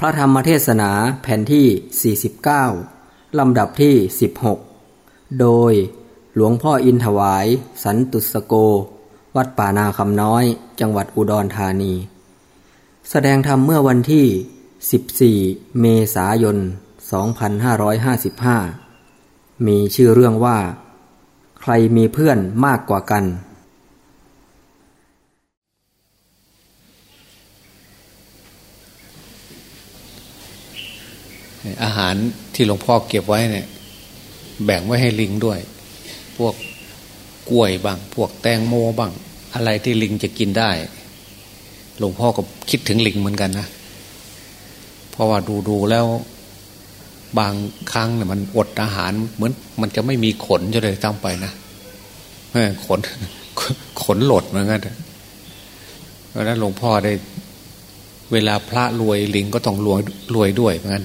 พระธรรมเทศนาแผ่นที่ 49 ลำดับที่ 16 โดยหลวงพ่ออินถวาย สันตุสโก วัดป่านาคำน้อย จังหวัดอุดรธานี แสดงธรรมเมื่อวันที่ 14 เมษายน 2555 มีชื่อเรื่องว่า ใครมีเพื่อนมากกว่ากัน อาหารที่หลวงพ่อเก็บไว้เนี่ย แบ่งไว้ให้ลิงด้วย พวกกล้วยบ้าง พวกแตงโมบ้าง อะไรที่ลิงจะกินได้ หลวงพ่อก็คิดถึงลิงเหมือนกันนะเพราะว่าดูดูแล้ว บางครั้งเนี่ยมันอดอาหาร เหมือน มันจะไม่มีขนจะเลยตั้งไปนะขน ขนหลดเหมือนกันเพราะนั้นหลวงพ่อได้ เวลาพระรวยลิงก็ต้องรวยรวยด้วยเหมือนกัน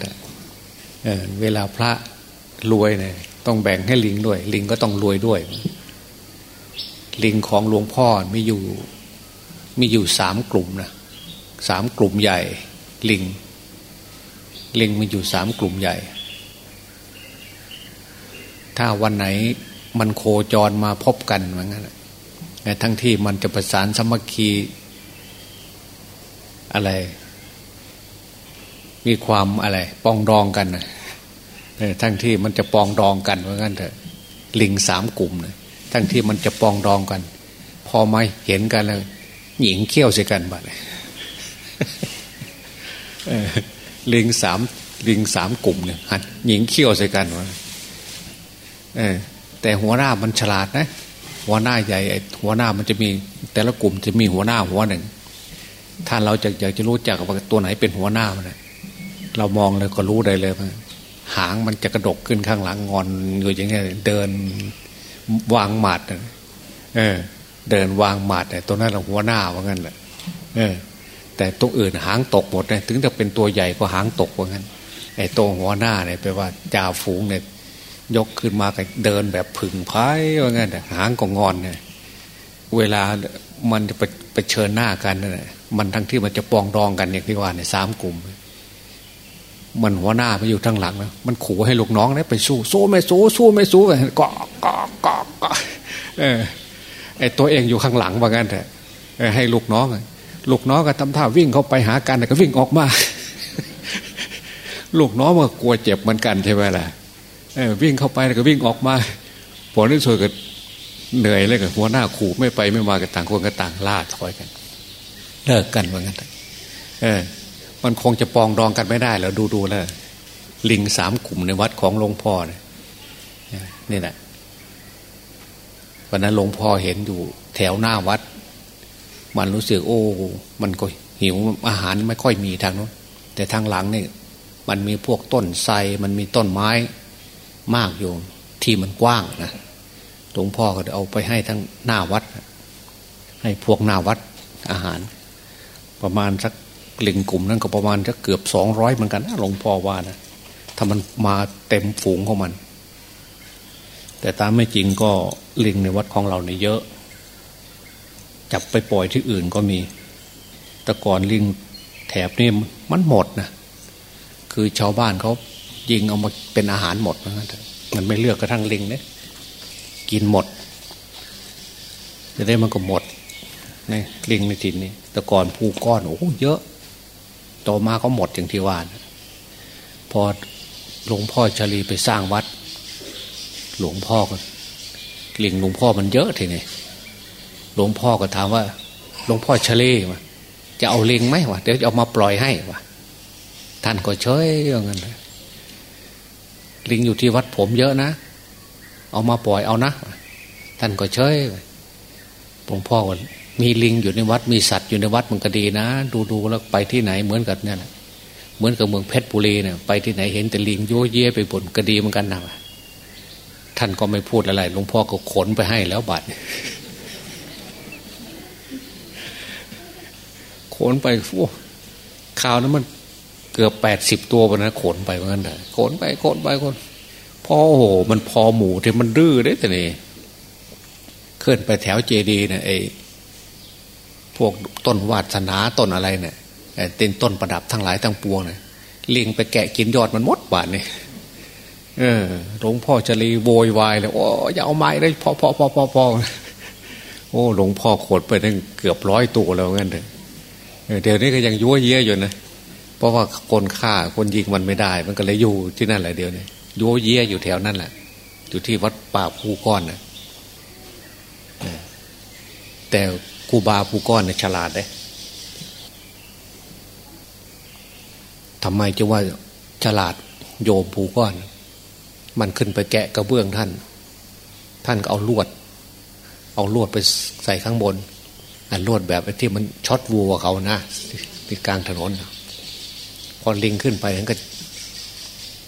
เวลาพระรวยเนี่ยต้องแบ่งให้ลิงด้วย ลิงก็ต้องรวยด้วย ลิงของหลวงพ่อมีอยู่มีอยู่สามกลุ่มนะสามกลุ่มใหญ่ลิง ลิงมีอยู่สามกลุ่มใหญ่ ถ้าวันไหนมันโคจรมาพบกันเหมือนกันทั้งที่มันจะประสานสมัคคีอะไร มีความอะไรปองดองกันนะทั้งที่มันจะปองดองกันว่างั้นเถอะลิงสามกลุ่มนะทั้งที่มันจะปองดองกัน พอมาเห็นกันแล้วหญิงเขี้ยวใส่กันบัดลิงสามลิงสามกลุ่มเนี่ยหันหญิงเขี้ยวใส่กันวะแต่หัวหน้ามันฉลาดนะ หัวหน้าใหญ่หัวหน้ามันจะมี แต่ละกลุ่มจะมีหัวหน้าหัวหนึ่ง ถ้าเราจะอยากจะรู้จักว่าตัวไหนเป็นหัวหน้ามัน เรามองเลยก็รู้ได้เลยหางมันจะกระดกขึ้นข้างหลังงอนอยู่อย่างเงี้ยเดินวางหมัดเออ เดินวางหมัดเนี่ยตัวนั้นเราหัวหน้าว่างั้นแหละเออ แต่ตัวอื่นหางตกหมดเลยถึงจะเป็นตัวใหญ่ก็หางตกว่างั้นไอ้ตัวหัวหน้าเนี่ยแปลว่าจ่าฝูงเนี่ยยกขึ้นมาก็เดินแบบผึ่งพายว่างั้นหางก็งอนเนี่ยเวลามันจะไปไปเชิญหน้ากันเนี่ยมันทั้งที่มันจะปองดองกันอย่างที่ว่าเนี่ยสามกลุ่ม มันหัวหน้ามาอยู่ทางหลังนะมันขู่ให้ลูกน้องเนี่ยไปสู้สู้ไม่สู้สู้ไม่สู้กันกอกกอกกอกเออไอตัวเองอยู่ข้างหลังว่างั้นแต่ให้ลูกน้องลูกน้องก็ทำท่าวิ่งเข้าไปหากันแต่ก็วิ่งออกมาลูกน้องมันกลัวเจ็บเหมือนกันใช่ไหมล่ะวิ่งเข้าไปแล้วก็วิ่งออกมาผลที่สุดก็เหนื่อยเลยกับหัวหน้าขู่ไม่ไปไม่มากันต่างคนก็ต่างล่าถอยกัน เลิกกันว่างั้นเออ มันคงจะปองดองกันไม่ได้แล้วดูดูแล้วลิงสามกลุ่มในวัดของหลวงพ่อเนี่ยนี่แหละวันนั้นหลวงพ่อเห็นอยู่แถวหน้าวัด มันรู้สึกโอ้ มันก็หิวอาหารไม่ค่อยมีทางนู้นแต่ทางหลังนี่มันมีพวกต้นไทรมันมีต้นไม้มากอยู่ที่มันกว้างนะหลวงพ่อก็เอาไปให้ทั้งหน้าวัด ให้พวกหน้าวัดอาหาร ประมาณสัก ลิงกลุ่มนั้นก็ประมาณจะเกือบสองร้อยเหมือนกันนะหลวงพ่อว่านะถ้ามันมาเต็มฝูงของมัน แต่ตามไม่จริงก็ลิงในวัดของเราเนี่ยเยอะ จับไปปล่อยที่อื่นก็มี แต่ก่อนลิงแถบนี่มันหมดนะคือชาวบ้านเขายิงเอามาเป็นอาหารหมดนะมันไม่เลือกกระทั่งลิงเนี่ยกินหมดจะได้มันก็หมดในลิงในถิ่นนี่แต่ก่อนภูก้อนโอ้เยอะ โตมาก็หมดอย่างที่ว่านพอหลวงพ่อชลีไปสร้างวัด หลวงพ่อก็ลิงหลวงพ่อมันเยอะทีนี้หลวงพ่อก็ถามว่า หลวงพ่อชลีวะจะเอาลิงไหมวะเดี๋ยวจะเอามาปล่อยให้วะท่านก็เฉยอย่างนั้นลิงอยู่ที่วัดผมเยอะนะ เอามาปล่อยเอานะ ท่านก็เฉยหลวงพ่อก็ มีลิงอยู่ในวัดมีสัตว์อยู่ในวัดมันก็ดีนะ ดูดูแล้วไปที่ไหนเหมือนกับเนี่ยเหมือนกับเมืองเพชรบุรีเนี่ยไปที่ไหนเห็นแต่ลิงโยเย่ไปบนก็ดีเหมือนกันนะท่านก็ไม่พูดอะไรหลวงพ่อก็ขนไปให้แล้วบัดขนไปโอ้ข่าวนั้นมันเกือบแปดสิบตัววันนั้นขนไปเหมือนกันเลยขนไปขนไปขนพอโอ้โห มันพอหมูที่มันดื้อได้แต่นี่เคลื่อนไปแถวเจดีเนี่ยไอ พวกต้นวาสนาต้นอะไรเนี่ยเต็นต้นประดับทั้งหลายทั้งปวงเนี่ยลิงไปแกะกินยอดมันมดบาทเนี่ยเออหลวงพ่อจะรีโวยวายเลยโอ้อย่าเอาไม้เลยพอพอพอพอพอโอ้หลวงพ่อขดไปตั้งเกือบร้อยตัวแล้วงั้นเถอะเดี๋ยวนี้ก็ยังยั่วเยี่ยอยู่นะเพราะว่าคนฆ่าคนยิงมันไม่ได้ มันก็เลยอยู่ที่นั่นแหละเดี๋ยวนี้ยั่วเยี่ยอยู่แถวนั่นแหละอยู่ที่วัดป่าภูก้อนนะแต่ กูบาภูก้อนเนี่ยฉลาดเลยทำไมจะว่าฉลาดโยมภูก้อน มันขึ้นไปแกะกระเบื้องท่าน ท่านก็เอาลวด เอาลวดไปใส่ข้างบน อันลวดแบบที่มันช็อตวัวเขานะที่กลางถนนพอลิงขึ้นไปท่านก็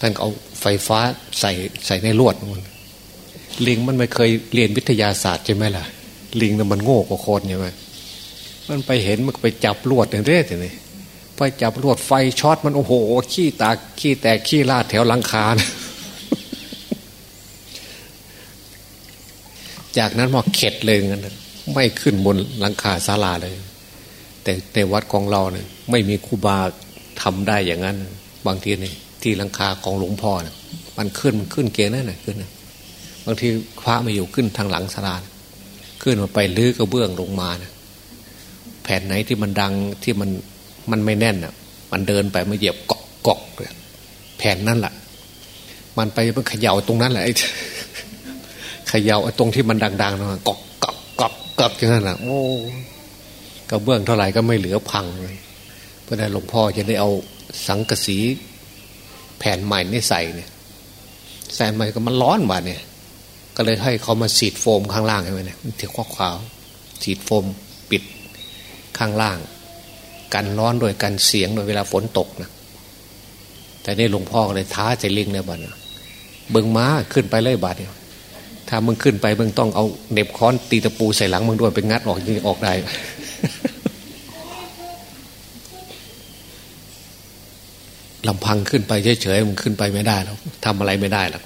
ท่านเอาไฟฟ้าใส่ใส่ในลวดมันลิงมันไม่เคยเรียนวิทยาศาสตร์ใช่ไหมล่ะ ลิงน่ะมันโง่กว่าคนใช่ไหมมันไปเห็นมันไปจับลวดเรื่อยๆเลยไปจับลวดไฟช็อตมันโอ้โห ขี้ตาขี้แตกขี้ลาดแถวหลังคานะจากนั้นมาเข็ดเลยงั้นไม่ขึ้นบนหลังคาศาลาเลย แต่ในวัดของเราเนี่ยไม่มีครูบาทำได้อย่างนั้น บางทีเนี่ยที่หลังคาของหลวงพ่อเนี่ยมันขึ้นมันขึ้นเกณฑ์นั่นแหะขึ้นบางทีพระมาอยู่ขึ้นทางหลังศาลา ขึ้นมาไปลื้อกระเบื้องลงมานะแผ่นไหนที่มันดังที่มันมันไม่แน่นอะ มันเดินไปมาเหยียบเกาะเกาะแผ่นนั่นแหละมันไปมันเขย่าตรงนั้นแหละเขย่าตรงที่มันดังๆนะกอกกอกกอกกอกอย่างนั้นแหละโอ้กระเบื้องเท่าไหร่ก็ไม่เหลือพังเลยเพราะนั้นหลวงพ่อจะได้เอาสังกะสีแผ่นใหม่นี่ใส่เนี่ยใส่ใหม่ก็มันร้อนบาเนี่ย ก็เลยให้เขามาสีดโฟมข้างล่างให้ไหมเนี่ยมันถือข้อขาวสีดโฟมปิดข้างล่าง กันร้อนโดยกันเสียงโดยเวลาฝนตกนะแต่นี่หลวงพ่อเลยท้าใจลิงเลยบัดนะเบิงม้าขึ้นไปเลยบาดเนี่ยถ้ามึงขึ้นไปมึงต้องเอาเน็บค้อนตีตะปูใส่หลังมึงด้วยเป็นงัดออกยิงออกได้ลำพังขึ้นไปเฉยๆมึงขึ้นไปไม่ได้แล้วทำอะไรไม่ได้หรอก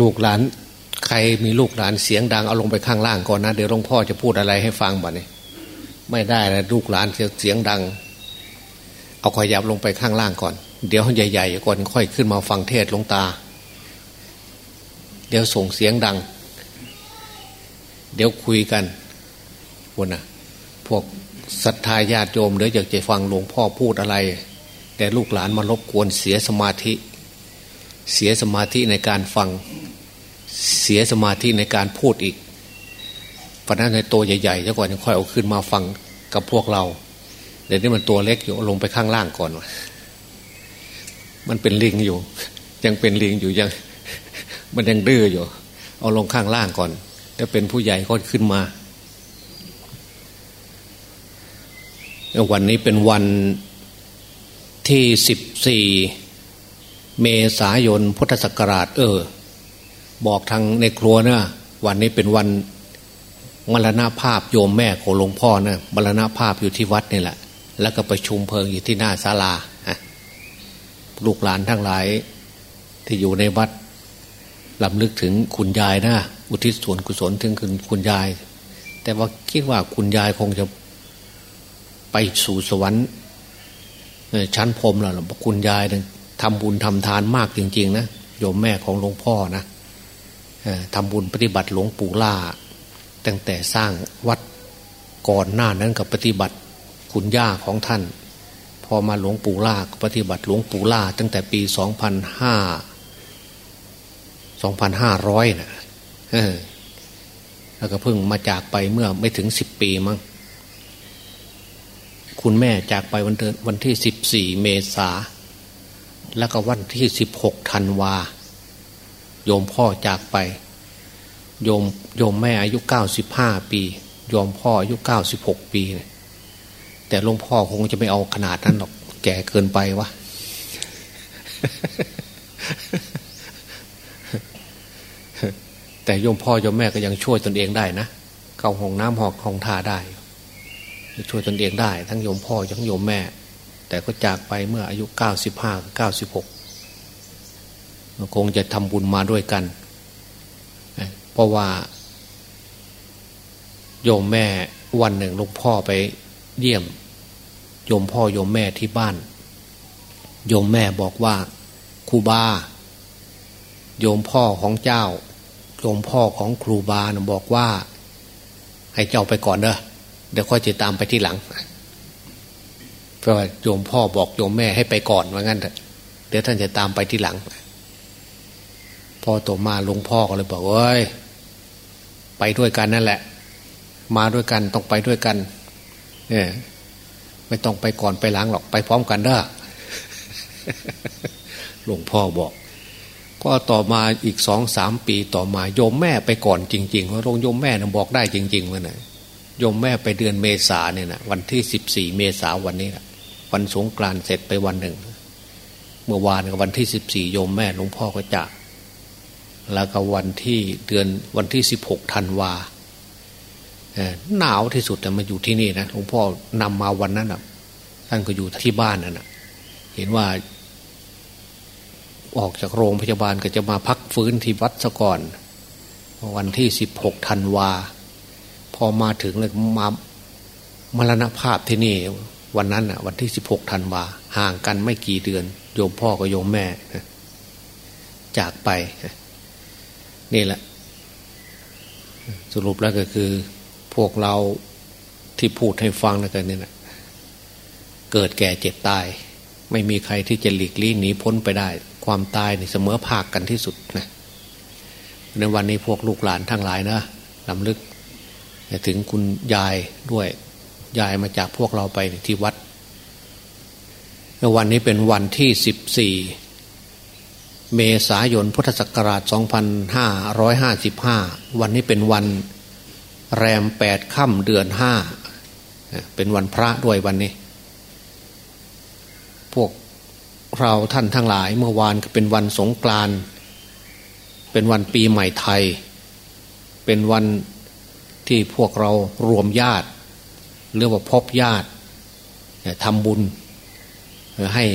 ลูกหลาน ใครมีลูกหลานเสียงดังเอาลงไปข้างล่างก่อนนะ เดี๋ยวหลวงพ่อจะพูดอะไรให้ฟังบ่เนี่ยไม่ได้นะลูกหลานเสียงดัง เอาขยับลงไปข้างล่างก่อน เดี๋ยวใหญ่ๆก่อนค่อยขึ้นมาฟังเทศหลวงตา เดี๋ยวส่งเสียงดัง เดี๋ยวคุยกันวนนะพวกศรัทธาญาติโยมเดี๋ยวอยากจะฟังหลวงพ่อพูดอะไร แต่ลูกหลานมารบกวนเสียสมาธิ เสียสมาธิในการฟัง เสียสมาธิในการพูดอีกพราะนั้นในตัวใหญ่ๆจะก่อนค่อยเอาขึ้นมาฟังกับพวกเรา เดี๋ยวนี้มันตัวเล็กอยู่ลงไปข้างล่างก่อน มันเป็นลิงอยู่ ยังเป็นลิงอยู่ยัง มันยังดื้ออยู่ เอาลงข้างล่างก่อนแล้วเป็นผู้ใหญ่ก็ขึ้นมาวันนี้เป็นวันที่สิบสี่เมษายนพุทธศักราช เออ บอกทางในครัวนะวันนี้เป็นวันมรณาภาพโยมแม่ของหลวงพ่อนะมรณาภาพอยู่ที่วัดนี่แหละ แล้วก็ประชุมเพลิงอยู่ที่หน้าศาลาลูกหลานทั้งหลาย ที่อยู่ในวัดลำลึกถึงคุณยายนะอุทิศส่วนกุศลถึงคุณคุณยาย แต่ว่าคิดว่าคุณยายคงจะไปสู่สวรรค์ชั้นพรมแล้วคุณยายทำบุญทำทานมากจริง ๆ นะโยมแม่ของหลวงพ่อนะ ทำบุญปฏิบัติหลวงปู่ล่า ตั้งแต่สร้างวัดก่อนหน้านั้นกับปฏิบัติคุณย่าของท่าน พอมาหลวงปู่ล่าปฏิบัติหลวงปู่ล่า ตั้งแต่ปีสองพันห้าสองพันห้าร้อยนะแล้วก็เพิ่งมาจากไปเมื่อไม่ถึงสิบปีมั้งคุณแม่จากไปวันเดือนวันที่สิบสี่เมษาแล้วก็วันที่สิบหกธันวา โยมพ่อจากไป โยมโยมแม่อายุเก้าสิบห้าปี โยมพ่ออายุเก้าสิบหกปีเนี่ยแต่หลวงพ่อคงจะไม่เอาขนาดนั้นหรอก แก่เกินไปวะแต่โยมพ่อโยมแม่ก็ยังช่วยตนเองได้นะเข้าห้องน้ำหอกห้องท่าได้ ช่วยตนเองได้ ทั้งโยมพ่อทั้งโยมแม่ แต่ก็จากไปเมื่ออายุเก้าสิบห้าเก้าสิบหก คงจะทำบุญมาด้วยกัน เพราะว่า โยมแม่วันหนึ่งลวงพ่อไปเยี่ยม โยมพ่อโยมแม่ที่บ้าน โยมแม่บอกว่าครูบาโยมพ่อของเจ้า โยมพ่อของครูบานะบอกว่า ให้เจ้าไปก่อนเด้อเดี๋ยวค่อยจะตามไปที่หลังเพราะว่าโยมพ่อบอกโยมแม่ให้ไปก่อนว่างั้นเดี๋ยวท่านจะตามไปที่หลัง อต่อมาหลวงพ่อก็เลยบอกเอ้ยไปด้วยกันนั่นแหละ มาด้วยกันต้องไปด้วยกัน เนี่ยไม่ต้องไปก่อนไปหลังหรอกไปพร้อมกันเด้อหลวงพ่อบอก ก็ต่อมาอีกสองสามปีต่อมาโยมแม่ไปก่อนจริงๆเพราะโยมแม่นะบอกได้จริงๆว่านะโยมแม่ไปเดือนเมษาเนี่ยนะวันที่สิบสี่เมษาวันนี้นะวันสงกรานต์เสร็จไปวันหนึ่ง เมื่อวานกับวันที่สิบสี่โยมแม่หลวงพ่อก็จาก แล้วก็วันที่เดือนวันที่สิบหกธันวาหนาวที่สุดแต่มาอยู่ที่นี่นะหลวงพ่อนำมาวันนั้นนะท่านก็อยู่ที่บ้านนั่นนะเห็นว่า ออกจากโรงพยาบาลก็จะมาพักฟื้นที่วัดสก่อน วันที่สิบหกธันวา พอมาถึงเลยมามรณภาพที่นี่ วันนั้นอะวันที่สิบหกธันวา ห่างกันไม่กี่เดือน โยมพ่อกับโยมแม่จากไป นี่แหละ สรุปแล้วก็คือ พวกเราที่พูดให้ฟังนะกันนี่นะเกิดแก่เจ็บตาย ไม่มีใครที่จะหลีกลี่หนีพ้นไปได้ ความตายนี่เสมอภาคกันที่สุดนะในวันนี้พวกลูกหลานทั้งหลายนะลำลึกถึงคุณยายด้วยยายมาจากพวกเราไปที่วัด วันนี้เป็นวันที่สิบสี่ เมษายนพุทธศักราช 2555 วันนี้เป็นวันแรมแปดค่ำเดือนห้าเป็นวันพระด้วยวันนี้ พวกเราท่านทั้งหลายเมื่อวานก็เป็นวันสงกรานเป็นวันปีใหม่ไทย เป็นวันที่พวกเรารวมญาติเรียกว่าพบญาติทำบุญให้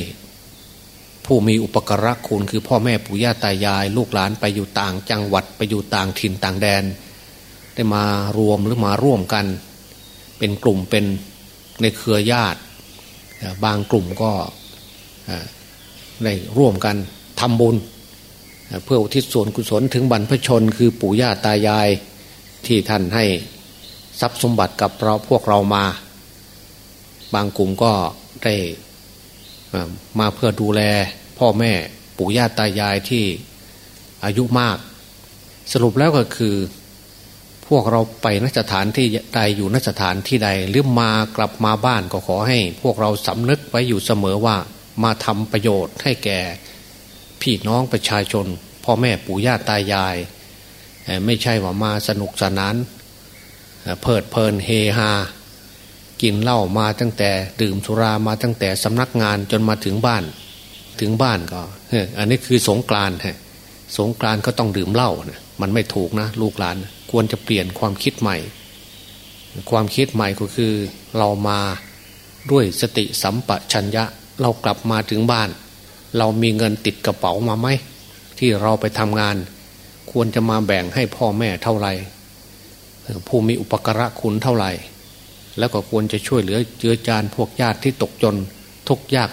ผู้มีอุปกระคุณคือพ่อแม่ปู่ย่าตายาย ลูกหลานไปอยู่ต่างจังหวัดไปอยู่ต่างถิ่นต่างแดน ได้มารวมหรือมาร่วมกัน เป็นกลุ่มเป็นในเครือญาติ บางกลุ่มก็ได้ร่วมกันทำบุญ เพื่ออุทิศส่วนกุศลถึงบรรพชน คือปู่ย่าตายายที่ท่านให้ทรัพย์สมบัติกับเราพวกเรามา บางกลุ่มก็ได้ มาเพื่อดูแลพ่อแม่ปู่ย่าตายายที่อายุมาก สรุปแล้วก็คือ พวกเราไปนสถานที่ใดอยู่นสถานที่ใดหรือมากลับมาบ้านก็ขอให้ พวกเราสำนึกไว้อยู่เสมอว่ามาทำประโยชน์ให้แก่พี่น้องประชาชน พ่อแม่ปู่ย่าตายาย ไม่ใช่ว่ามาสนุกสนานเพลิดเพลินเฮฮา กินเหล้ามาตั้งแต่ดื่มสุรามาตั้งแต่สำนักงานจนมาถึงบ้าน ถึงบ้านก็อันนี้คือสงกรานฮะสงกรานก็ต้องดื่มเหล้านะมันไม่ถูกนะลูกหลาน ควรจะเปลี่ยนความคิดใหม่ ความคิดใหม่ก็คือเรามาด้วยสติสัมปชัญญะ เรากลับมาถึงบ้าน เรามีเงินติดกระเป๋ามาไหมที่เราไปทำงาน ควรจะมาแบ่งให้พ่อแม่เท่าไหร่ผู้มีอุปการะคุณเท่าไหร่ แล้วก็ควรจะช่วยเหลือเจือจานพวกญาติที่ตกจนทุกยาก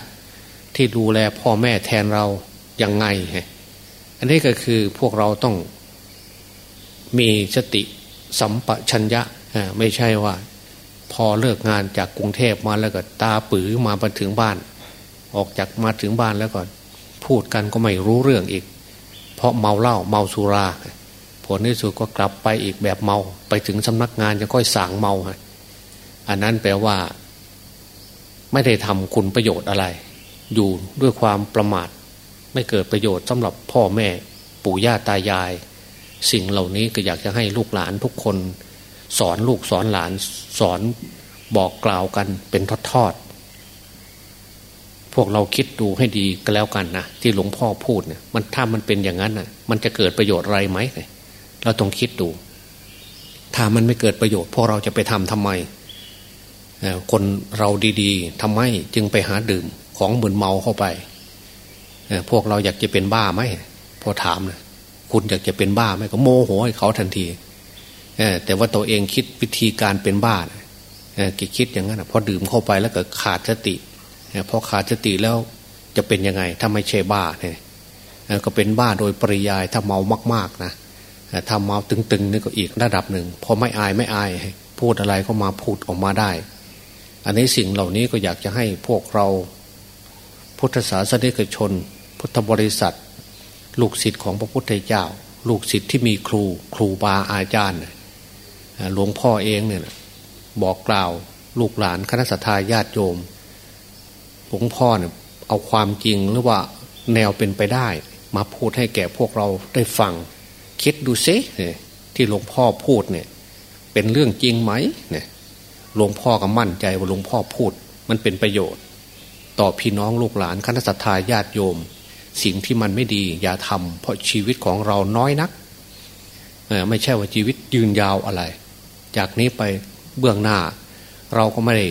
ที่ดูแลพ่อแม่แทนเราอย่างไง อันนี้ก็คือพวกเราต้องมีสติสัมปชัญญะไม่ใช่ว่า พอเลิกงานจากกรุงเทพมาแล้วก็ตาปือมาไปถึงบ้าน ออกจากมาถึงบ้านแล้วก็พูดกันก็ไม่รู้เรื่องอีก เพราะเมาเหล้าเมาสุรา ผลที่สุดก็กลับไปอีกแบบเมาไปถึงสำนักงานจะค่อยสางเมาฮะ อันนั้นแปลว่า ไม่ได้ทำคุณประโยชน์อะไร อยู่ด้วยความประมาท ไม่เกิดประโยชน์สำหรับพ่อแม่ปู่ย่าตายาย สิ่งเหล่านี้ก็อยากจะให้ลูกหลานทุกคน สอนลูกสอนหลานสอนบอกกล่าวกันเป็นทอดๆ พวกเราคิดดูให้ดีก็แล้วกันนะที่หลวงพ่อพูดเนี่ยมันถ้ามันเป็นอย่างนั้นน่ะ มันจะเกิดประโยชน์อะไรไหมเราต้องคิดดู ถ้ามันไม่เกิดประโยชน์พวกเราจะไปทำทำไม คนเราดีๆทำไมจึงไปหาดื่มของมึนเมาเข้าไปพวกเราอยากจะเป็นบ้าไหมพอถามนะคุณอยากจะเป็นบ้าไหมก็โมโหให้เขาทันทีแต่ว่าตัวเองคิดวิธีการเป็นบ้ากิคิดอย่างนั้นพอดื่มเข้าไปแล้วก็ขาดสติพอขาดสติแล้วจะเป็นยังไง ถ้าไม่ใช่บ้าเนี่ยก็เป็นบ้าโดยปริยายถ้าเมามาก ๆนะถ้าเมาตึงๆนี่ก็อีกระดับหนึ่งพอไม่อายไม่อาย พูดอะไรก็มาพูดออกมาได้ อันนี้สิ่งเหล่านี้ก็อยากจะให้พวกเรา พุทธศาสนิกชน พุทธบริษัท ลูกศิษย์ของพระพุทธเจ้า ลูกศิษย์ที่มีครูครูบาอาจารย์หลวงพ่อเองเนี่ยบอกกล่าวลูกหลานคณะสัตยาติโยมหลวงพ่อเนี่ยเอาความจริงหรือว่าแนวเป็นไปได้ มาพูดให้แก่พวกเราได้ฟัง คิดดูซิที่หลวงพ่อพูดเนี่ย เป็นเรื่องจริงไหมเนี่ย หลวงพ่อก็มั่นใจว่าหลวงพ่อพูด มันเป็นประโยชน์ ต่อพี่น้องลูกหลานคณะสัตยาญาติโยม สิ่งที่มันไม่ดีอย่าทำเพราะชีวิตของเราน้อยนักไม่ใช่ว่าชีวิตยืนยาวอะไร จากนี้ไปเบื้องหน้า เราก็ไม่ได้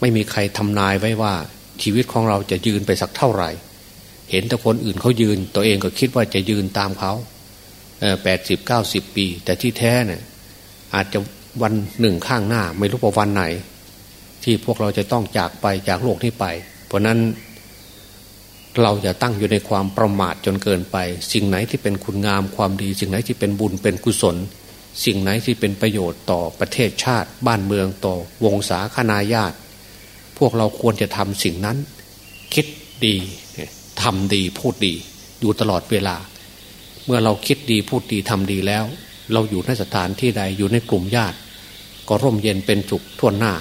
ไม่มีใครทำนายไว้ว่า ชีวิตของเราจะยืนไปสักเท่าไหร่ เห็นแต่คนอื่นเขายืน ตัวเองก็คิดว่าจะยืนตามเขาแปดสิบเก้าสิบปี แต่ที่แท้เนี่ยอาจจะ วันหนึ่งข้างหน้า ไม่รู้ว่าวันไหน ที่พวกเราจะต้องจากไปจากโลกนี้ไป เพราะนั้นเราจะตั้งอยู่ในความประมาทจนเกินไป สิ่งไหนที่เป็นคุณงามความดี สิ่งไหนที่เป็นบุญเป็นกุศล สิ่งไหนที่เป็นประโยชน์ต่อประเทศชาติ บ้านเมืองต่อวงศาคณาญาติ พวกเราควรจะทำสิ่งนั้น คิดดีทำดีพูดดี อยู่ตลอดเวลา เมื่อเราคิดดีพูดดีทำดีแล้ว เราอยู่ในสถานที่ใดอยู่ในกลุ่มญาติ ก็ร่มเย็นเป็นจุกทั่วหน้า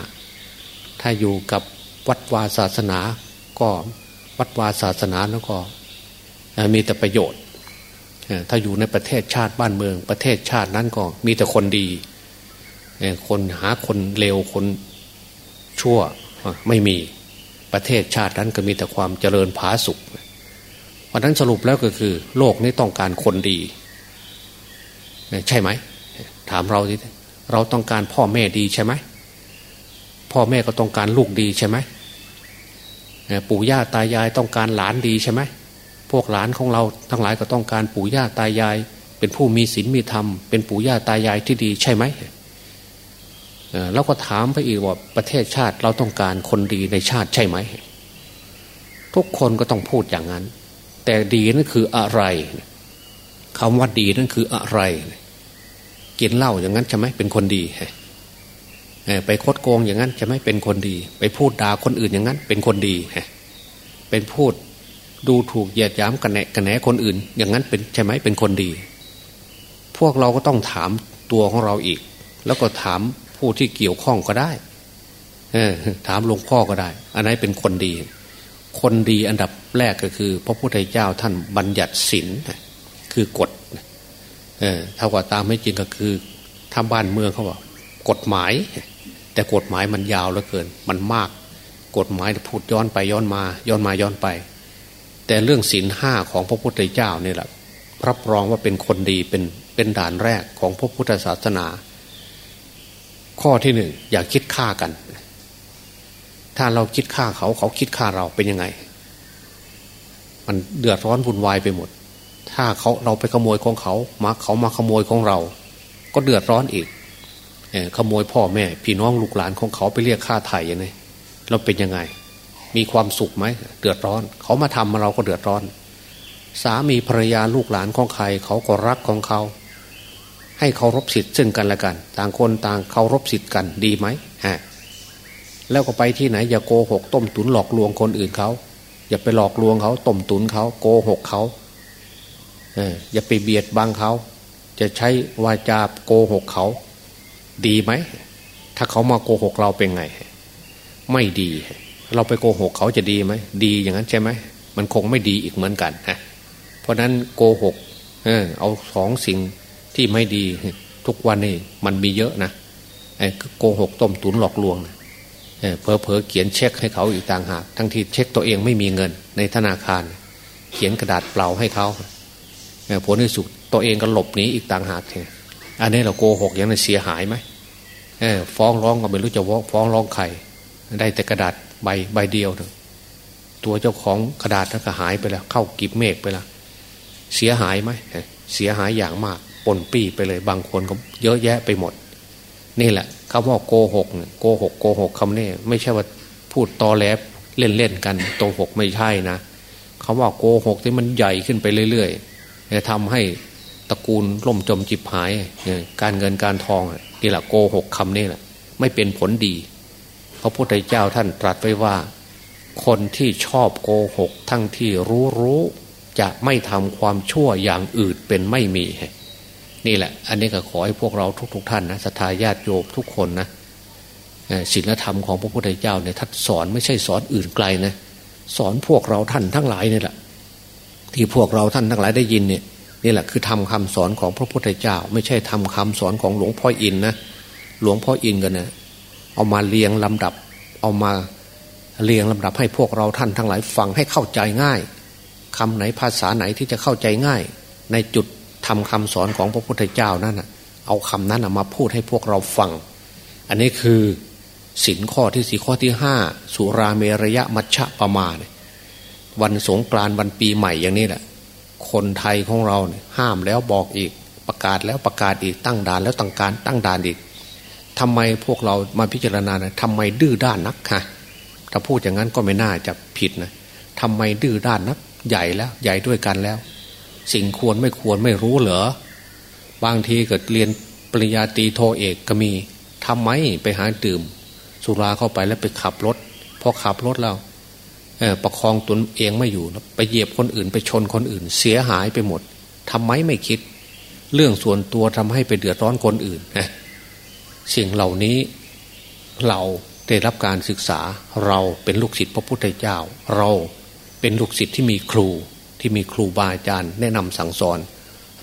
ถ้าอยู่กับวัดวาศาสนาก็วัดวาศาสนาแล้วก็มีแต่ประโยชน์ ถ้าอยู่ในประเทศชาติบ้านเมือง ประเทศชาตินั้นก็มีแต่คนดี คนหาคนเลวคนชั่วไม่มีประเทศชาตินั้นก็มีแต่ความเจริญผาสุขเพราะนั้นสรุปแล้วก็คือ โลกนี้ต้องการคนดี ใช่ไหม ถามเราที เราต้องการพ่อแม่ดีใช่ไหมพ่อแม่ก็ต้องการลูกดีใช่ไหมปู่ย่าตายายต้องการหลานดีใช่ไหมพวกหลานของเราทั้งหลายก็ต้องการปู่ย่าตายาย เป็นผู้มีศีลมีธรรมเป็นปู่ย่าตายายที่ดีใช่ไหมแล้วก็ถามไปอีกว่าประเทศชาติเราต้องการคนดีในชาติใช่ไหม ทุกคนก็ต้องพูดอย่างนั้น แต่ดีนั่นคืออะไรคำว่าดีนั่นคืออะไร กินเหล้าอย่างนั้นใช่ไหมเป็นคนดีไปคดโกงอย่างนั้นใช่ไหมเป็นคนดี ไปพูดด่าคนอื่นอย่างนั้น เป็นคนดีเป็นพูดดูถูกเหยียดย้ำกันแหนกันแหนคนอื่น อย่างนั้นเป็นใช่ไหมเป็นคนดี พวกเราก็ต้องถามตัวของเราอีก แล้วก็ถามผู้ที่เกี่ยวข้องก็ได้ถามหลวงพ่อก็ได้ อันไหนเป็นคนดี คนดีอันดับแรกก็คือ พระพุทธเจ้าท่านบัญญัติศีลคือกฎ เออเท่ากับตามไม่จริงก็คือทำบ้านเมืองเขาบอกกฎหมาย แต่กฎหมายมันยาวเหลือเกิน มันมาก กฎหมายพูดย้อนไปย้อนมา ย้อนมาย้อนไป แต่เรื่องศีลห้าของพระพุทธเจ้านี่แหละรับรองว่าเป็นคนดีเป็นเป็นด่านแรกของพระพุทธศาสนา ข้อที่หนึ่งอย่าคิดฆ่ากัน ถ้าเราคิดฆ่าเขาเขาคิดฆ่าเราเป็นยังไง มันเดือดร้อนวุ่นวายไปหมด ถ้าเขาเราไปขโมยของเขามาเขามาขโมยของเรา ก็เดือดร้อนอีกขโมยพ่อแม่ พี่น้องลูกหลานของเขาไปเรียกค่าไถ่ยังไงเราเป็นยังไง มีความสุขไหมเดือดร้อน เขามาทำเราก็เดือดร้อน สามีภรรยาลูกหลานของใคร เขาก็รักของเขา ให้เคารพสิทธิ์ซึ่งกันและกัน ต่างคนต่างเคารพสิทธิ์กันดีไหมฮะแล้วก็ไปที่ไหนอย่าโกหกต้มตุนหลอกลวงคนอื่นเขาอย่าไปหลอกลวงเขาต้มตุนเขาโกหกเขา อย่าไปเบียดบังเขา จะใช้วาจาโกหกเขา ดีไหม ถ้าเขามาโกหกเราเป็นไง ไม่ดี เราไปโกหกเขาจะดีไหม ดีอย่างนั้นใช่ไหม มันคงไม่ดีอีกเหมือนกันฮะเพราะนั้นโกหกเออเอาสองสิ่งที่ไม่ดีทุกวันนี้มันมีเยอะนะไอ้โกหกต้มตุนหลอกลวงเพอเพอเขียนเช็คให้เขาอีกต่างหาก ทั้งที่เช็คตัวเองไม่มีเงินในธนาคาร เขียนกระดาษเปล่าให้เขา ผลที่สุดตัวเองก็หลบหนีอีกต่างหากอันนี้เราโกหกอย่างนั้นเสียหายไหมฟ้องร้องก็ไม่รู้จะฟ้องร้องใครได้แต่กระดาษใบใบเดียวตัวเจ้าของกระดาษนั่นก็หายไปแล้ว เข้ากิบเมฆไปแล้วเสียหายไหมเสียหายอย่างมากปนปี้ไปเลย บางคนก็เยอะแยะไปหมด นี่แหละคำว่าโกหกโกหกโกหกคำนี้ไม่ใช่ว่าพูดตอแลบเล่นเล่นกันโตหกไม่ใช่นะคาว่าโกหกที่มันใหญ่ขึ้นไปเรื่อยๆ จะทำให้ตระกูลล่มจมจิบหาย การเงินการทองนี่แหละโกหกคำนี้แหละ ไม่เป็นผลดี พระพุทธเจ้าท่านตรัสไว้ว่า คนที่ชอบโกหก ทั้งที่รู้รู้จะไม่ทำความชั่วอย่างอื่นเป็นไม่มี นี่แหละ อันนี้ก็ขอให้พวกเราทุกๆทท่านนะสัทธาญาติโยมทุกคนนะศีลธรรมของพระพุทธเจ้าเนี่ยท่านสอนไม่ใช่สอนอื่นไกลนะสอนพวกเราท่านทั้งหลายนี่แหละ ที่พวกเราท่านทั้งหลายได้ยินเนี่ยนี่แหละคือทำคำสอนของพระพุทธเจ้า ไม่ใช่ทำคำสอนของหลวงพ่ออินนะหลวงพ่ออินกันนะเอามาเรียงลำดับ เอามาเรียงลำดับให้พวกเราท่านทั้งหลายฟังให้เข้าใจง่ายคำไหนภาษาไหนที่จะเข้าใจง่าย ในจุดทำคำสอนของพระพุทธเจ้านั่นนะเอาคำนั้นมาพูดให้พวกเราฟัง อันนี้คือสินข้อที่สี่ข้อที่ห้าสุราเมรยะมัชฌะประมาณ วันสงกรานต์วันปีใหม่อย่างนี้แหละ คนไทยของเราเนี่ยห้ามแล้วบอกอีก ประกาศแล้วประกาศอีกตั้งด่านแล้วตั้งการตั้งด่านอีกทำไมพวกเรามาพิจารณาเนี่ยทำไมดื้อด้านนักคะถ้าพูดอย่างนั้นก็ไม่น่าจะผิดนะทำไมดื้อด้านนัก ใหญ่แล้ว ใหญ่ด้วยกันแล้ว สิ่งควรไม่ควรไม่รู้เหรอบางทีเกิดเรียนปริญญาตรีโทเอกก็มีทำไมไปหาดื่ม สุราเข้าไปแล้วไปขับรถพอขับรถแล้ว ประคองตนเองไม่อยู่ ไปเหยียบคนอื่นไปชนคนอื่น เสียหายไปหมดทำไมไม่คิด เรื่องส่วนตัวทำให้ไปเดือดร้อนคนอื่นนะสิ่งเหล่านี้เราได้รับการศึกษาเราเป็นลูกศิษย์พระพุทธเจ้า เราเป็นลูกศิษย์ที่มีครูที่มีครูบาอาจารย์แนะนำสั่งสอน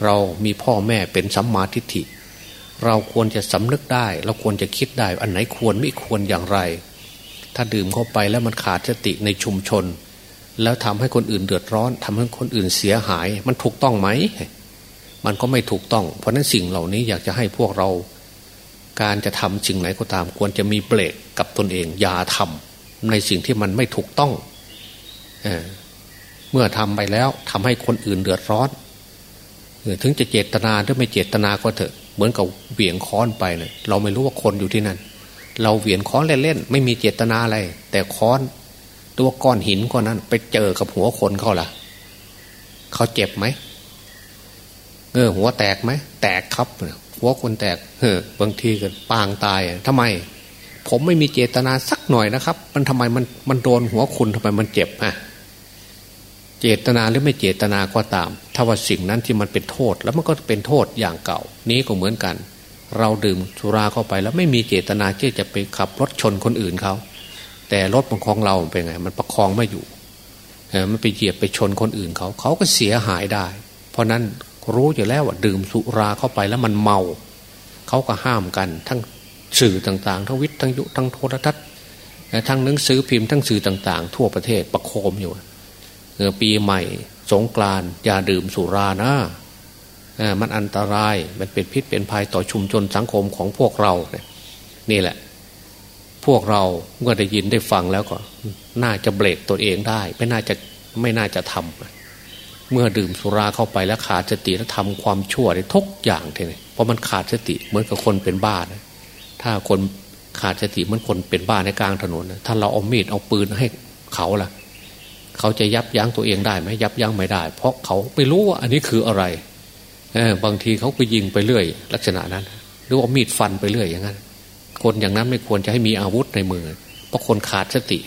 เรามีพ่อแม่เป็นสัมมาทิฏฐิ เราควรจะสำนึกได้ เราควรจะคิดได้ อันไหนควรไม่ควรอย่างไร ถ้าดื่มเข้าไปแล้วมันขาดสติในชุมชน แล้วทำให้คนอื่นเดือดร้อนทำให้คนอื่นเสียหาย มันถูกต้องไหม มันก็ไม่ถูกต้อง เพราะนั้นสิ่งเหล่านี้อยากจะให้พวกเรา การจะทำสิ่งไหนก็ตาม ควรจะมีเบรกกับตนเอง อย่าทำในสิ่งที่มันไม่ถูกต้องเเมื่อทำไปแล้วทำให้คนอื่นเดือดร้อนถึงจะเจตนาหรือไม่เจตนาก็เถอะ เหมือนกับเบี่ยงค้อนไปเลยเราไม่รู้ว่าคนอยู่ที่นั่น เราเหวี่ยงค้อนเล่นๆไม่มีเจตนาอะไร แต่ค้อนตัวก้อนหินก้อนนั้น ไปเจอกับหัวคนเขาล่ะเขาเจ็บไหมเออหัวแตกไหมแตกครับหัวคนแตกเออบางทีก็ปางตายทำไม ผมไม่มีเจตนาสักหน่อยนะครับ มันทำไมมันมันโดนหัวคุณทำไมมันเจ็บฮะเจตนาหรือไม่เจตนาก็ตาม ถ้าว่าสิ่งนั้นที่มันเป็นโทษ แล้วมันก็เป็นโทษอย่างเก่า นี้ก็เหมือนกัน เราดื่มสุราเข้าไปแล้วไม่มีเจตนาที่จะไปขับรถชนคนอื่นเขาแต่รถของเราเป็นไง มันประคองไม่อยู่มันไปเหยียบไปชนคนอื่นเขาเขาก็เสียหายได้ เพราะนั้นรู้อยู่แล้วว่าดื่มสุราเข้าไปแล้วมันเมาเขาก็ห้ามกัน ทั้งสื่อต่างๆ ทั้งวิทย์ทั้งยุทั้งโทรทัศน์ทั้งหนังสือพิมพ์ทั้งสื่อต่าง ๆ ทั่วประเทศประโคมอยู่ปีใหม่สงกรานอย่าดื่มสุรานะ มันอันตรายมันเป็นพิษเป็นภัยต่อชุมชนสังคมของพวกเราเนี่ยนี่แหละ พวกเราเมื่อได้ยินได้ฟังแล้วก็ น่าจะเบรกตัวเองได้ ไม่น่าจะไม่น่าจะทำเมื่อดื่มสุราเข้าไปแล้วขาดสติแล้วทำความชั่วได้ทุกอย่างเลยเพราะมันขาดสติเหมือนกับคนเป็นบ้านะถ้าคนขาดสติเหมือนคนเป็นบ้าในกลางถนนถ้าเราเอามีดเอาปืนให้เขาล่ะ เขาจะยับยั้งตัวเองได้ไหมยับยั้งไม่ได้ เพราะเขาไม่รู้ว่าอันนี้คืออะไร เออบางทีเขาไปยิงไปเรื่อย ลักษณะนั้นหรือว่ามีดฟันไปเรื่อยอย่างนั้น คนอย่างนั้นไม่ควรจะให้มีอาวุธในมือ เพราะคนขาดสติ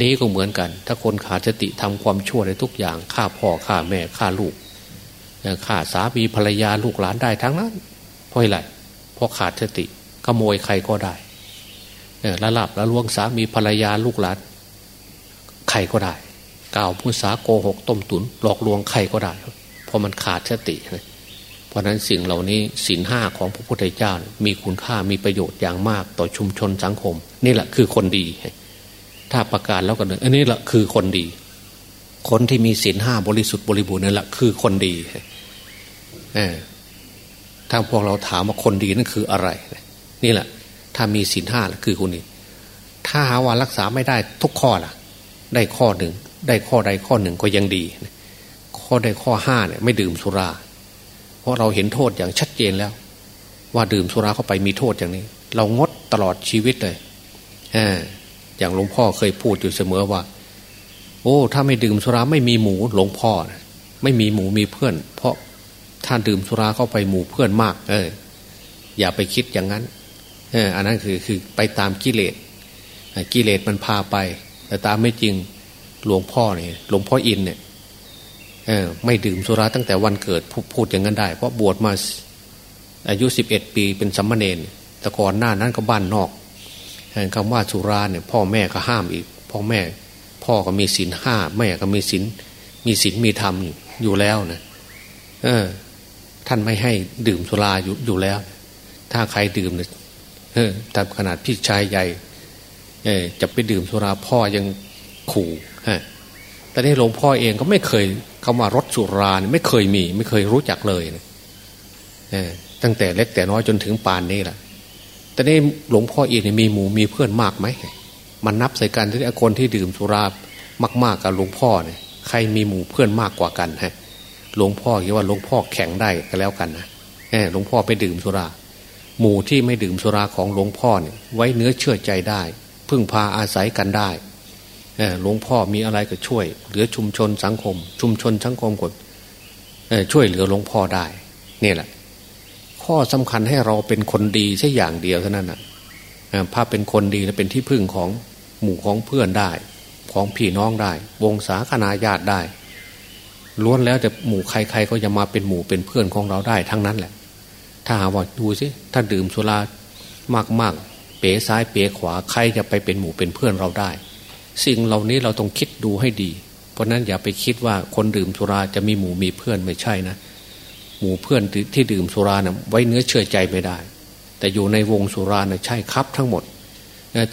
นี้ก็เหมือนกัน ถ้าคนขาดสติทำความชั่วในทุกอย่างฆ่าพ่อฆ่าแม่ฆ่าลูกฆ่าสามีภรรยาลูกหลานได้ทั้งนั้นเพราะอะไรเพราะขาดสติขโมยใครก็ได้ละลับละลวงสามีภรรยาลูกหลานใครก็ได้กล่าวผู้สาโกหกต้มตุนหลอกลวงใครก็ได้เพราะมันขาดสติ เพราะนั้นสิ่งเหล่านี้สินห้าของพระพุทธเจ้า มีคุณค่ามีประโยชน์อย่างมากต่อชุมชนสังคม นี่แหละคือคนดี ถ้าประกาศแล้วกันเลยอันนี้แหละคือคนดี คนที่มีสินห้าบริสุทธิ์บริบูรณ์นั่นแหละคือคนดีถ้าพวกเราถามว่าคนดีนั่นคืออะไร นี่แหละ ถ้ามีสินห้าคือคนดีถ้าหาว่ารักษาไม่ได้ทุกข้อล่ะ ได้ข้อหนึ่งได้ข้อใดข้อหนึ่งก็ยังดี ข้อใดข้อห้าเนี่ยไม่ดื่มสุรา เพราะเราเห็นโทษอย่างชัดเจนแล้ว ว่าดื่มสุราเข้าไปมีโทษอย่างนี้ เรางดตลอดชีวิตเลยอย่างหลวงพ่อเคยพูดอยู่เสมอว่า โอ้ ถ้าไม่ดื่มสุราไม่มีหมูหลวงพ่อนะไม่มีหมูมีเพื่อน เพราะถ้าดื่มสุราเข้าไปหมู่เพื่อนมาก เออ อย่าไปคิดอย่างนั้น เออ อันนั้นคือคือไปตามกิเลสกิเลสมันพาไป แต่ตามไม่จริงหลวงพ่อเนี่ยหลวงพ่ออินเนี่ย ออไม่ดื่มสุราตั้งแต่วันเกิดพูดอย่างนั้นได้ เพราะบวชมาอายุสิบเอ็ดปีเป็นสัมมาเนนแต่ก่อนหน้านั้นก็บ้านนอกคำว่าสุราเนี่ยพ่อแม่ก็ห้ามอีก พ่อแม่ พ่อก็มีศีลห้าแม่ก็มีศีลมีศีลมีธรรมอยู่แล้วนะเออ ท่านไม่ให้ดื่มสุราอยู่อยู่แล้ว ถ้าใครดื่มเนี่ยเออแต่ขนาดพี่ชายใหญ่ เออจะไปดื่มสุราพ่อยังขู่ฮะ แต่นี่หลวงพ่อเองก็ไม่เคยคำว่ารถสุราเนี่ยไม่เคยมี ไม่เคยรู้จักเลยนะเออตั้งแต่เล็กแต่น้อยจนถึงปานนี้แหละแต่นี่หลวงพ่อเองมีหมูมีเพื่อนมากไหมมันนับใส่กันที่คนที่ดื่มสุรามากๆกับหลวงพ่อเนี่ยใครมีหมู่เพื่อนมากกว่ากันฮะหลวงพ่อคิดว่าหลวงพ่อแข็งได้ก็แล้วกันนะหลวงพ่อไปดื่มสุราหมู่ที่ไม่ดื่มสุราของหลวงพ่อเนี่ยไว้เนื้อเชื่อใจได้ พึ่งพาอาศัยกันได้ หลวงพ่อมีอะไรก็ช่วย เหลือชุมชนสังคม ชุมชนสังคมกดช่วยเหลือหลวงพ่อได้นี่แหละ ข้อสำคัญให้เราเป็นคนดีแค่อย่างเดียวเท่านั้นนะภาพเป็นคนดีและเป็นที่พึ่งของหมู่ของเพื่อนได้ ของพี่น้องได้ วงศาคณาญาติได้ล้วนแล้วแต่หมู่ใครๆก็จะมาเป็นหมู่เป็นเพื่อนของเราได้ทั้งนั้นแหละ ถ้าหาว่าดูสิถ้าดื่มสุรามากๆ เป๋ซ้ายเป๋ขวาใครจะไปเป็นหมู่เป็นเพื่อนเราได้ สิ่งเหล่านี้เราต้องคิดดูให้ดี เพราะนั้นอย่าไปคิดว่าคนดื่มสุราจะมีหมู่มีเพื่อนไม่ใช่นะ หมู่เพื่อนที่ดื่มสุรานะ่ะไว้เนื้อเชื่อใจไม่ได้ แต่อยู่ในวงสุรานะ่ะใช่ครับทั้งหมด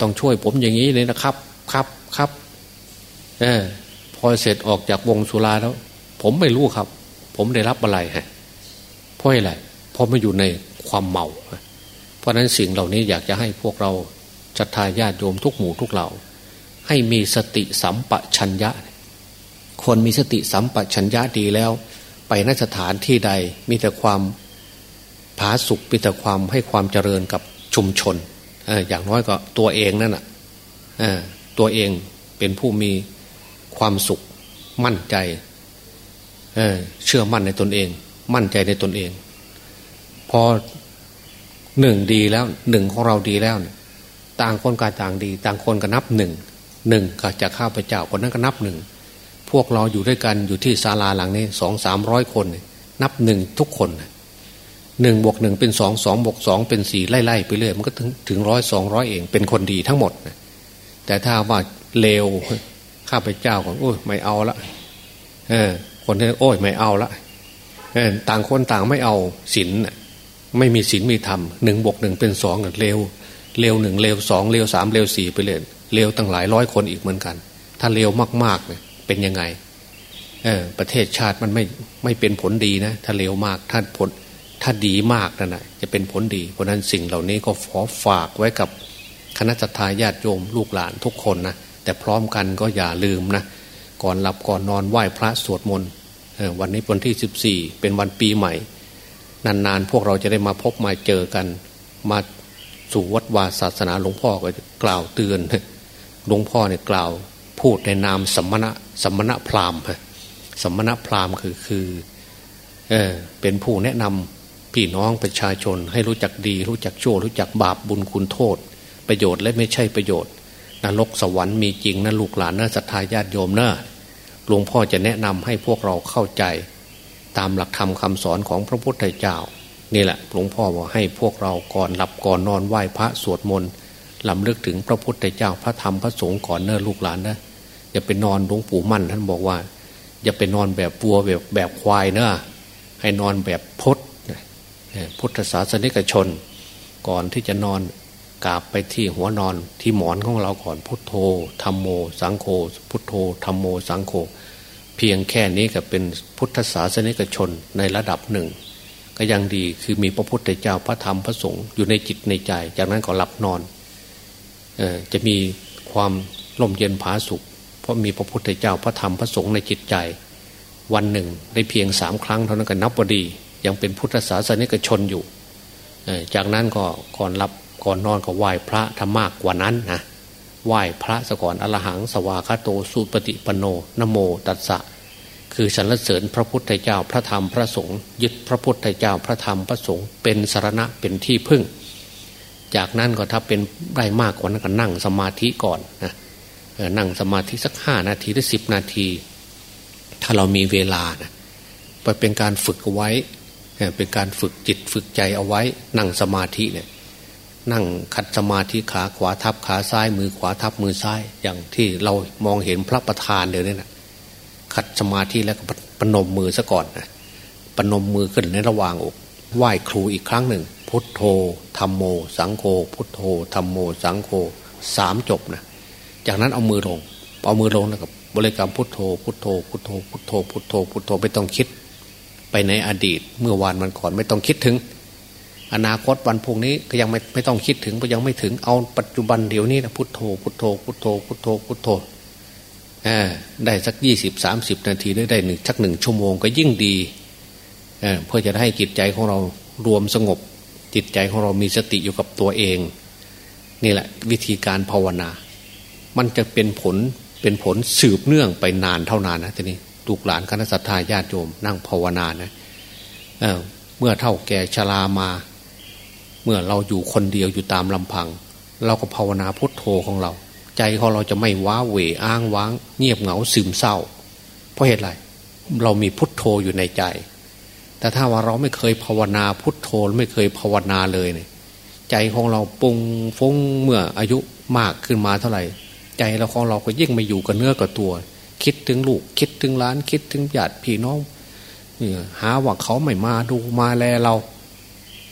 ต้องช่วยผมอย่างนี้เลยนะครับครับครับเออพอเสร็จออกจากวงสุราแล้ว ผมไม่รู้ครับ ผมได้รับอะไรฮะเพราะอะไรเพราะไม่อยู่ในความเมา เพราะนั้นสิ่งเหล่านี้อยากจะให้พวกเราศรัทธาญาติโยมทุกหมู่ทุกเหล่า ให้มีสติสัมปชัญญะ คนมีสติสัมปชัญญะดีแล้ว ไปนสถานที่ใดมีแต่ความผาสุกมีแต่ความให้ความเจริญกับชุมชนอย่างน้อยก็ตัวเองนั่นแหะตัวเองเป็นผู้มีความสุขมั่นใจเเชื่อมั่นในตนเอง มั่นใจในตนเอง พอหนึ่งดีแล้วหนึ่งของเราดีแล้ว ต่างคนก็ต่างดี ต่างคนก็นับหนึ่ง หนึ่งก็จะข้าพเจ้าคนนั้นก็นับหนึ่งพวกเราอยู่ด้วยกันอยู่ที่ศาลาหลังนี้สองสามร้อยคน นับหนึ่งทุกคนหนึ่งบวกหนึ่งเป็นสองสองบวกสองเป็นสี่ไล่ๆไปเรื่อยมันก็ถึงถึงร้อยสองร้อยเองเป็นคนดีทั้งหมดแต่ถ้าว่าเลวข้าพเจ้าก่อนโอ้ยไม่เอาละเออ คนที่โอ้ยไม่เอาละเออต่างคนต่างไม่เอาศีลไม่มีศีลมีธรรมหนึ่งบวกหนึ่งเป็นสองเร็วเร็วหนึ่งเร็วสองเร็วสามเร็วสี่ไปเลย เร็วตั้งหลายร้อยคนอีกเหมือนกัน ถ้าเร็วมากๆเนี่ยเป็นยังไงเออประเทศชาติมันไม่ไม่เป็นผลดีนะ ถ้าเร็วมากถ้าผลถ้าดีมากนั่นแหะจะเป็นผลดี เพราะนั้นสิ่งเหล่านี้ก็ขอฝากไว้กับคณะทาญาติโยมลูกหลานทุกคนนะแต่พร้อมกันก็อย่าลืมนะก่อนหลับก่อนนอนไหว้พระสวดมนต์วันนี้วันที่สิบสี่เป็นวันปีใหม่ นานๆ พวกเราจะได้มาพบมาเจอกัน มาสู่วัดวาศาสนาหลวงพ่อก็กล่าวเตือน หลวงพ่อเนี่ยกล่าว พูดในนามสัมมณะสัมมณะพราหมณ์สัมมณะพราหมณ์คือคือเออเป็นผู้แนะนำพี่น้องประชาชน ให้รู้จักดี รู้จักชั่ว รู้จักบาปบุญคุณโทษ ประโยชน์และไม่ใช่ประโยชน์นรกสวรรค์มีจริงนะลูกหลานนะศรัทธาญาติโยมนะหลวงพ่อจะแนะนำให้พวกเราเข้าใจ ตามหลักธรรมคาสอนของพระพุทธเจ้า นี่แหละหลวงพ่อบอกให้พวกเราก่อนหลับก่อนนอนไหว้พระสวดมนต์ ลำลึกถึงพระพุทธเจ้าพระธรรมพระสงฆ์ก่อนเนอลูกหลานนะอย่าไปนอนหลวงปู่มั่น ท่านบอกว่า อย่าไปนอนแบบวัวแบบแบบควายเนะให้นอนแบบพดพุทธศาสนิกชน ก่อนที่จะนอนกราบไปที่หัวนอนที่หมอนของเราก่อนพุทโธธรรมโม สังโฆพุทโธธรรมโมสังโฆเพียงแค่นี้ก็เป็นพุทธศาสนิกชนในระดับหนึ่ง ก็ยังดีคือมีพระพุทธเจ้าพระธรรมพระสงฆ์อยู่ในจิตในใจ จากนั้นก็หลับนอน จะมีความล่มเย็นผาสุข เพราะมีพระพุทธเจ้าพระธรรมพระสงฆ์ในจิตใจ วันหนึ่งได้เพียงสามครั้งเท่านั้นก็นับว่าดี ยังเป็นพุทธศาสนิกชนอยู่ จากนั้นก็ก่อนรับก่อนนอนก็ไหว้พระธรรมากกว่านั้นนะไหว้พระสก่อนอรหังสวาคาโตสุปฏิปโนนโมตัสสะ คือสรรเสริญพระพุทธเจ้าพระธรรมพระสงฆ์ยึดพระพุทธเจ้าพระธรรมพระสงฆ์เป็นสารณะเป็นที่พึ่ง จากนั้นก็ถ้าเป็นได้มากกว่านั้นก็นั่งสมาธิก่อนนะนั่งสมาธิสักห้านาทีหรือสิบนาที ถ้าเรามีเวลานะไปเป็นการฝึกเอาไว้ เป็นการฝึกจิตฝึกใจเอาไว้ นั่งสมาธิเนี่ยนั่งขัดสมาธิขาขวาทับขาซ้ายมือขวาทับมือซ้าย อย่างที่เรามองเห็นพระประธานเดี๋ยวนี้นะขัดสมาธิแล้วก็ปนมมือซะก่อนนะปนมมือขึ้นในระหว่างอกไหว้ครูอีกครั้งหนึ่ง พุทโธธรรมโม สังโฆพุทโธธรรมโม สังโฆสามจบนะจากนั้นเอามือลงเอามือลงแล้วกับบริกรรมพุทโธพุทโธพุทโธพุทโธพุทโธพุทโธไม่ต้องคิด ไปในอดีต เมื่อวานมันก่อนไม่ต้องคิดถึง อนาคตวันพรุ่งนี้ก็ยังไม่ไม่ต้องคิดถึงก็ยังไม่ถึงเอาปัจจุบันเดี๋ยวนี้นะพุทโธพุทโธพุทโธพุทโธพุทโธได้สักยี่สิบสามสิบนาทีได้ได้หนึ่งสักหนึ่งชั่วโมงก็ยิ่งดีเพื่อจะให้จิตใจของเรารวมสงบ จิตใจของเรามีสติอยู่กับตัวเอง นี่แหละ วิธีการภาวนา มันจะเป็นผลเป็นผลสืบเนื่องไปนานเท่านานนะทีนี้ลูกหลานคณะสัตยาญาติโยมนั่งภาวนานะเเมื่อเท่าแก่ชรามา เมื่อเราอยู่คนเดียวอยู่ตามลำพัง เราก็ภาวนาพุทโธของเรา ใจของเราจะไม่ว้าเหวอ้างว้าง เงียบเหงาซึมเศร้า เพราะเหตุไรเรามีพุทโธอยู่ในใจ แต่ถ้าว่าเราไม่เคยภาวนาพุทโธไม่เคยภาวนาเลยเนี่ยใจของเราปุงฟุ้งเมื่ออายุมากขึ้นมาเท่าไหร่ ใจเราของเราก็ยิ่งไม่อยู่กับเนื้อกับตัว คิดถึงลูกคิดถึงล้าน คิดถึงญาติพี่น้องหาว่าเขาไม่มาดูมาแลเรา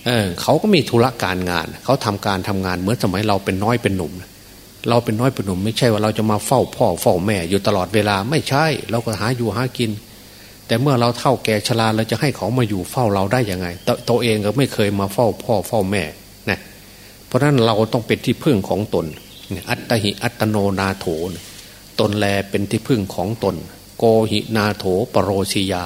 เออเขาก็มีธุระการงาน เขาทำการทำงานเหมือนสมัยเราเป็นน้อยเป็นหนุ่ม เราเป็นน้อยเป็นหนุ่ม ไม่ใช่ว่าเราจะมาเฝ้าพ่อเฝ้าแม่อยู่ตลอดเวลาไม่ใช่ เราก็หาอยู่หากิน แต่เมื่อเราเท่าแก่ชราเราจะให้เขามาอยู่เฝ้าเราได้ยังไงตัวเองก็ไม่เคยมาเฝ้าพ่อเฝ้าแม่นะเพราะฉะนั้นเราต้องเป็นที่พึ่งของตน อัตหิอัตโนนาโถตนแลเป็นที่พึ่งของตน โกหินาโถปรโรชิยา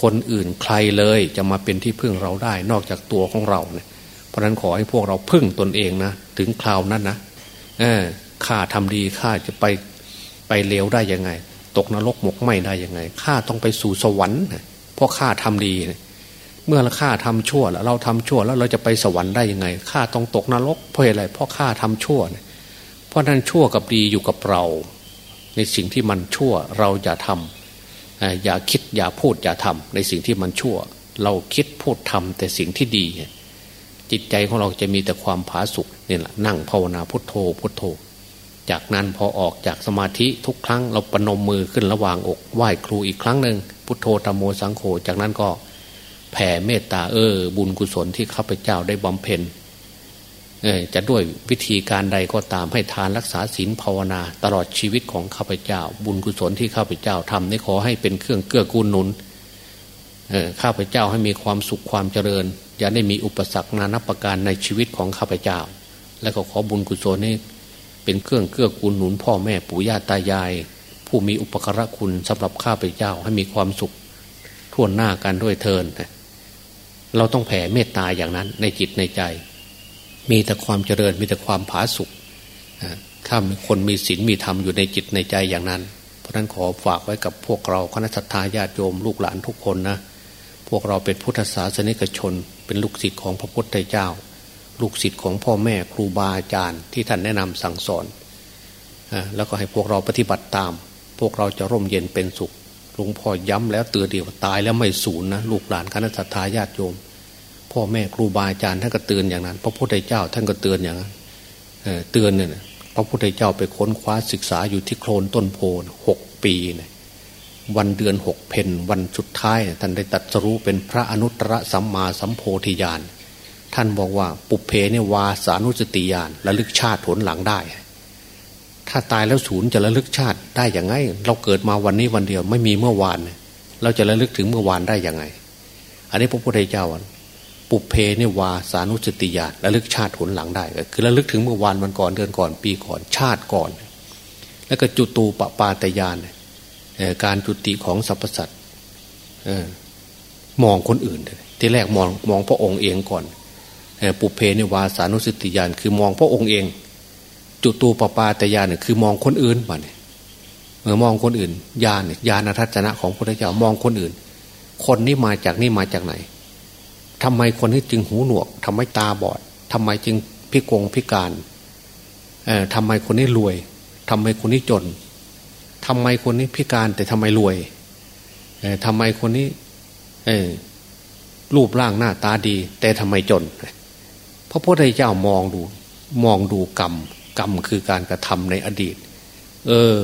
คนอื่นใครเลยจะมาเป็นที่พึ่งเราได้นอกจากตัวของเราเนี่ยเพราะนั้นขอให้พวกเราพึ่งตนเองนะถึงคราวนั้นนะเออข้าทำดีข้าจะไปไปเลวได้ยังไง ตกนรกหมกไหมได้ยังไงข้าต้องไปสู่สวรรค์เพราะข้าทำดี เมื่อข้าทำชั่วแล้วเราทำชั่วแล้วเราจะไปสวรรค์ได้ยังไงข้าต้องตกนรกเพราะอะไรเพราะข้าทำชั่ว เพราะนั้นชั่วกับดีอยู่กับเรา ในสิ่งที่มันชั่วเราอย่าทำอย่าคิดอย่าพูดอย่าทำในสิ่งที่มันชั่ว เราคิดพูดทำแต่สิ่งที่ดีจิตใจของเราจะมีแต่ความผาสุกนี่แหละนั่งภาวนาพุทโธพุทโธ จากนั้นพอออกจากสมาธิทุกครั้งเราปนมมือขึ้นระหว่างอกไหว้ครูอีกครั้งหนึ่งพุทโธธรรมโมสังโฆจากนั้นก็แผ่เมตตาเออ บุญกุศลที่ข้าพเจ้าได้บำเพ็ญจะด้วยวิธีการใดก็ตามให้ทานรักษาศีลภาวนา ตลอดชีวิตของข้าพเจ้า บุญกุศลที่ข้าพเจ้าทำนี่ขอให้เป็นเครื่องเกื้อกูลหนุนข้าพเจ้าให้มีความสุขความเจริญ อย่าได้มีอุปสรรคนานับประการในชีวิตของข้าพเจ้า และก็ขอบุญกุศลนี้ เป็นเครื่องเกื้อกูลหนุนพ่อแม่ปู่ย่าตายาย ผู้มีอุปการะคุณสำหรับข้าพเจ้าให้มีความสุขทั่วหน้ากันด้วยเทินเราต้องแผ่เมตตาอย่างนั้นในจิตในใจ มีแต่ความเจริญมีแต่ความผาสุกถ้าคนมีศีลมีธรรมอยู่ในจิตในใจอย่างนั้น เพราะนั้นขอฝากไว้กับพวกเราคณะสัตยาญาติโยมลูกหลานทุกคนนะ พวกเราเป็นพุทธศาสนิกชน เป็นลูกศิษย์ของพระพุทธเจ้า ลูกศิษย์ของพ่อแม่ครูบาอาจารย์ที่ท่านแนะนำสั่งสอน แล้วก็ให้พวกเราปฏิบัติตาม พวกเราจะร่มเย็นเป็นสุขหลวงพ่อย้ำแล้วเตือนเดียวตายแล้วไม่สูญนะลูกหลานคณะสัตยาญาติโยม พ่อแม่ครูบาอาจารย์ท่านก็เตือนอย่างนั้น พระพุทธเจ้าท่านก็เตือนอย่างนั้นเตือนเนี่ยพระพุทธเจ้าไปค้นคว้าศึกษาอยู่ที่โคลนต้นโพหกปีเนี่ยวันเดือนหกเพนวันสุดท้ายท่านได้ตัดสรู้เป็นพระอนุตตรสัมมาสัมโพธิญาณ ท่านบอกว่าปุเพเนี่ยวาสานุสติญาณระลึกชาติผลหลังได้ ถ้าตายแล้วศูนย์จะระลึกชาติได้อย่างไง เราเกิดมาวันนี้วันเดียวไม่มีเมื่อวาน เราจะระลึกถึงเมื่อวานได้ยังไง อันนี้พระพุทธเจ้าปุเพเนี่ยวาสานุสติญาณระลึกชาติผลหลังได้ คือระลึกถึงเมื่อวานวันก่อนเดือนก่อนปีก่อนชาติก่อน แล้วก็จุตูปปาตยานการจุติของสรรพสัตว์มองคนอื่นทีแรกมองมองพระองค์เองก่อน ปุเพเนี่ยวาสานุสติญาณคือมองพระองค์เอง จุตูปปาตยานเนี่ยคือมองคนอื่นมาเนี่ยเมื่อมองคนอื่นญาณเนี่ยญาณทัศนะของพระเจ้ามองคนอื่น คนนี้มาจากนี่มาจากไหนทำไมคนนี้จึงหูหนวกทำไมตาบอดทำไมจึงพิกงพิการเอ่อทำไมคนนี้รวยทำไมคนนี้จนทำไมคนนี้พิการแต่ทำไมรวยเอ่อทำไมคนนี้เออรูปร่างหน้าตาดี แต่ทำไมจนพ ระพุทธเจ้ามองดู มองดูกรรม กรรมคือการกระทำในอดีต เออ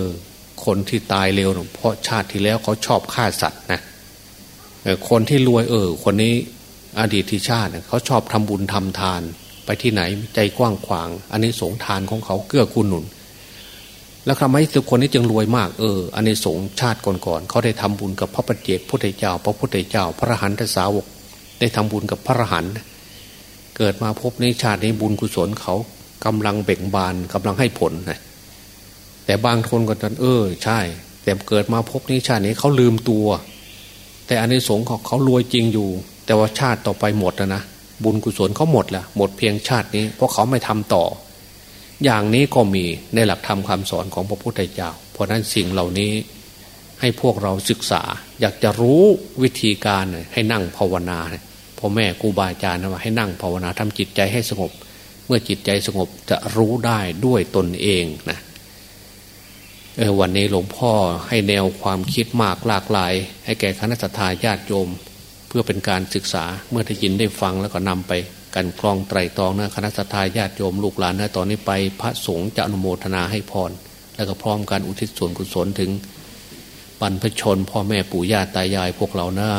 คนที่ตายเร็วเพราะชาติที่แล้วเขาชอบฆ่าสัตว์นะคนที่รวยเออ คนนี้อดีตที่ชาติเขาชอบทำบุญทำทาน ไปที่ไหนใจกว้างขวาง อันนี้สงทานของเขาเกื้อกูลหนุน แล้วทำไมทุกคนนี้จึงรวยมากเออ อันนี้สงชาติก่อนๆเขาได้ทำบุญกับพระปัจเจกพุทธเจ้า พระพุทธเจ้า พระหันทสาวก ได้ทำบุญกับพระหัน เกิดมาพบในชาตินี้บุญกุศลเขากำลังเบ่งบานกำลังให้ผลนะแต่บางคนก็ตอนเออ ใช่ แต่เกิดมาพบในชาตินี้เขาลืมตัว แต่อันนี้สงของเขารวยจริงอยู่ แต่ว่าชาติต่อไปหมดแล้วนะบุญกุศลเขาหมดแล้วหมดเพียงชาตินี้ เพราะเขาไม่ทำต่อ อย่างนี้ก็มีในหลักธรรมคาสอนของพระพุทธเจ้า เพราะนั้นสิ่งเหล่านี้ให้พวกเราศึกษา อยากจะรู้วิธีการให้นั่งภาวนา พ่อแม่ครูบาอาจารย์ว่าให้นั่งภาวนาทำจิตใจให้สงบ เมื่อจิตใจสงบจะรู้ได้ด้วยตนเองนะเออวันนี้หลวงพ่อให้แนวความคิดมากหลากหลาย ให้แก่คณะทาญาติโยม เพื่อเป็นการศึกษาเมื่อได้ยินได้ฟังแล้วก็นำไปกันคลองไตรตรองนะคณะทาญาติโยมลูกหลานนะตอนนี้ไปพระสงฆ์จะอนุโมทนาให้พร แล้วก็พร้อมการอุทิศส่วนกุศลถึงบรรพชน พ่อแม่ปู่ย่าตายายพวกเรานะ